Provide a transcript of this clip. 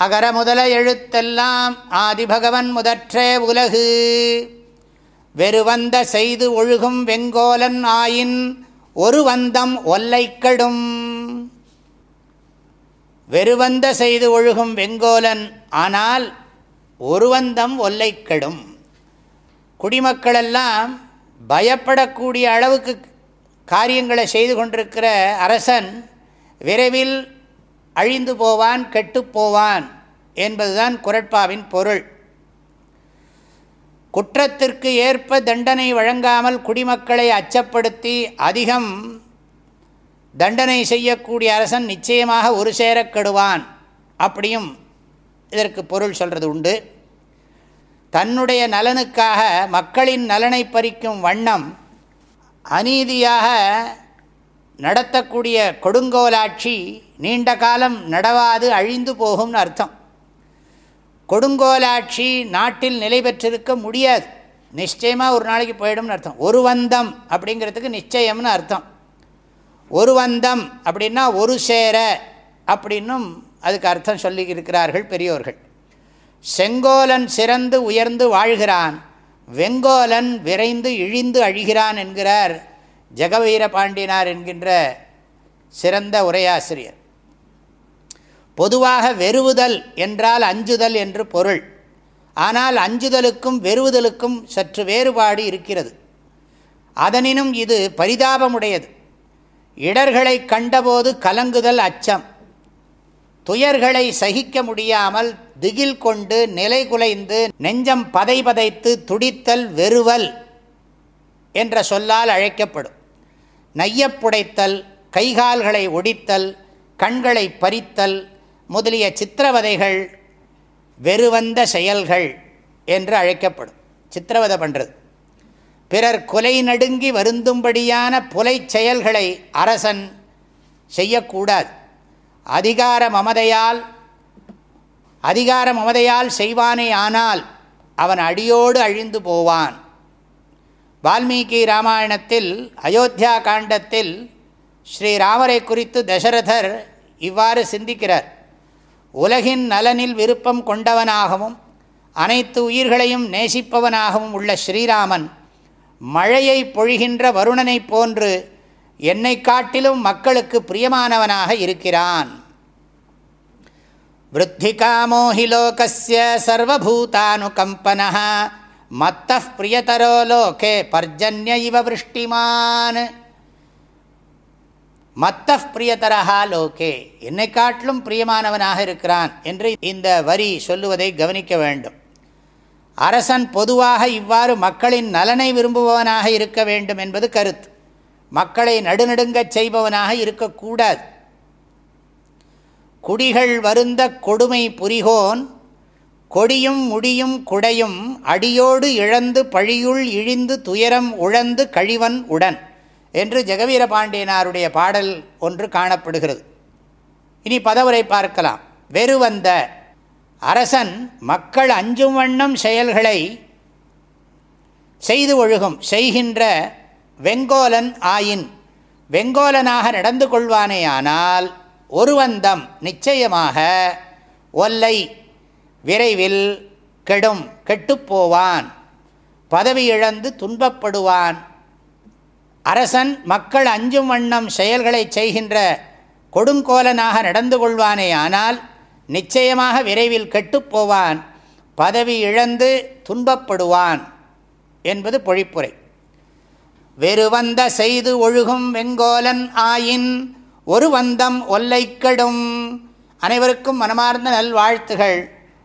அகர முதல எழுத்தெல்லாம் ஆதிபகவன் முதற்றே உலகு. வெறுவந்த செய்து ஒழுகும் வெங்கோலன் ஆயின் ஒரு வந்தம் ஒல்லைக்கடும் வெறுவந்த செய்து ஒழுகும் வெங்கோலன் ஆனால் ஒருவந்தம் ஒல்லைக்கெடும் குடிமக்களெல்லாம் பயப்படக்கூடிய அளவுக்கு காரியங்களை செய்து கொண்டிருக்கிற அரசன் விரைவில் அழிந்து போவான் கெட்டுப்போவான் என்பதுதான் குரட்பாவின் பொருள். குற்றத்திற்கு ஏற்ப தண்டனை வழங்காமல் குடிமக்களை அச்சப்படுத்தி அதிகம் தண்டனை செய்யக்கூடிய அரசன் நிச்சயமாக ஒரு சேரக் கெடுவான் அப்படியும் இதற்கு பொருள் சொல்கிறது உண்டு. தன்னுடைய நலனுக்காக மக்களின் நலனை பறிக்கும் வண்ணம் அநீதியாக நடத்தக்கூடிய கொடுங்கோலாட்சி நீண்ட காலம் நடவாது அழிந்து போகும்னு அர்த்தம். கொடுங்கோலாட்சி நாட்டில் நிலை பெற்றிருக்க முடியாது. நிச்சயமாக ஒரு நாளைக்கு போயிடும்னு அர்த்தம். ஒரு வந்தம் அப்படிங்கிறதுக்கு நிச்சயம்னு அர்த்தம். ஒரு வந்தம் அப்படின்னா ஒரு சேர அப்படின்னும் அதுக்கு அர்த்தம் சொல்லி இருக்கிறார்கள் பெரியோர்கள். செங்கோலன் சிறந்து உயர்ந்து வாழ்கிறான் வெங்கோலன் விரைந்து இழிந்து அழிகிறான் என்கிறார் ஜெகவீர பாண்டியனார் என்கின்ற சிறந்த உரையாசிரியர். பொதுவாக வெறுவுதல் என்றால் அஞ்சுதல் என்று பொருள். ஆனால் அஞ்சுதலுக்கும் வெறுவுதலுக்கும் சற்று வேறுபாடு இருக்கிறது. அதனினும் இது பரிதாபமுடையது. இடர்களை கண்டபோது கலங்குதல் அச்சம். துயர்களை சகிக்க முடியாமல் திகில் கொண்டு நிலை குலைந்து நெஞ்சம் பதை பதைத்து துடித்தல் வெறுவல் என்ற சொல்லால் அழைக்கப்படும். நையப்புடைத்தல் கைகால்களை ஒடித்தல் கண்களை பறித்தல் முதலிய சித்திரவதைகள் வெறுவந்த செயல்கள் என்று அழைக்கப்படும். சித்திரவதை பண்ணுறது பிறர் கொலை நடுங்கி வருந்தும்படியான புலை செயல்களை அரசன் செய்யக்கூடாது. அதிகார மமதையால் அதிகார மமதையால் செய்வானே ஆனால் அவன் அடியோடு அழிந்து போவான். வால்மீகி ராமாயணத்தில் அயோத்தியா காண்டத்தில் ஸ்ரீராமரை குறித்து தசரதர் இவ்வாறு சிந்திக்கிறார். உலகின் நலனில் விருப்பம் கொண்டவனாகவும் அனைத்து உயிர்களையும் நேசிப்பவனாகவும் உள்ள ஸ்ரீராமன் மழையை பொழிகின்ற வருணனைப் போன்று என்னை காட்டிலும் மக்களுக்கு பிரியமானவனாக இருக்கிறான். விருத்திகாமோ ஹி மத்த பிரியதரோ லோகே பர்ஜன்ய இவ விருஷ்டிமான். மத்த பிரியதரஹா லோகே என்னை காட்டிலும் பிரியமானவனாக இருக்கிறான் என்று இந்த வரி சொல்லுவதை கவனிக்க வேண்டும். அரசன் பொதுவாக இவ்வாறு மக்களின் நலனை விரும்புபவனாக இருக்க வேண்டும் என்பது கருத்து. மக்களை நடுநடுங்கச் செய்பவனாக இருக்கக்கூடாது. குடிகள் வருந்த கொடுமை புரிகோன் கொடியும் முடியும் குடையும் அடியோடு இழந்து பழியுள் இழிந்து துயரம் உழந்து கழிவன் உடன் என்று ஜெகவீர பாண்டியனாருடைய பாடல் ஒன்று காணப்படுகிறது. இனி பதவுரை பார்க்கலாம். வெறுவந்த அரசன் மக்கள் அஞ்சும் வண்ணம் செயல்களை செய்து ஒழுகும். செய்கின்ற வெங்கோலன் ஆயின். வெங்கோலனாக நடந்து கொள்வானேயானால் ஒருவந்தம் நிச்சயமாக ஒல்லை விரைவில் கெடும் கெட்டுப்போவான் பதவி இழந்து துன்பப்படுவான். அரசன் மக்கள் அஞ்சும் வண்ணம் செயல்களை செய்கின்ற கொடுங்கோலனாக நடந்து கொள்வானே ஆனால் நிச்சயமாக விரைவில் கெட்டுப்போவான் பதவி இழந்து துன்பப்படுவான் என்பது பொழிப்புரை. வெறுவந்த செய்து ஒழுகும் வெங்கோலன் ஆயின் ஒரு வந்தம் ஒல்லைக்கடும் அனைவருக்கும் மனமார்ந்த நல்வாழ்த்துகள்.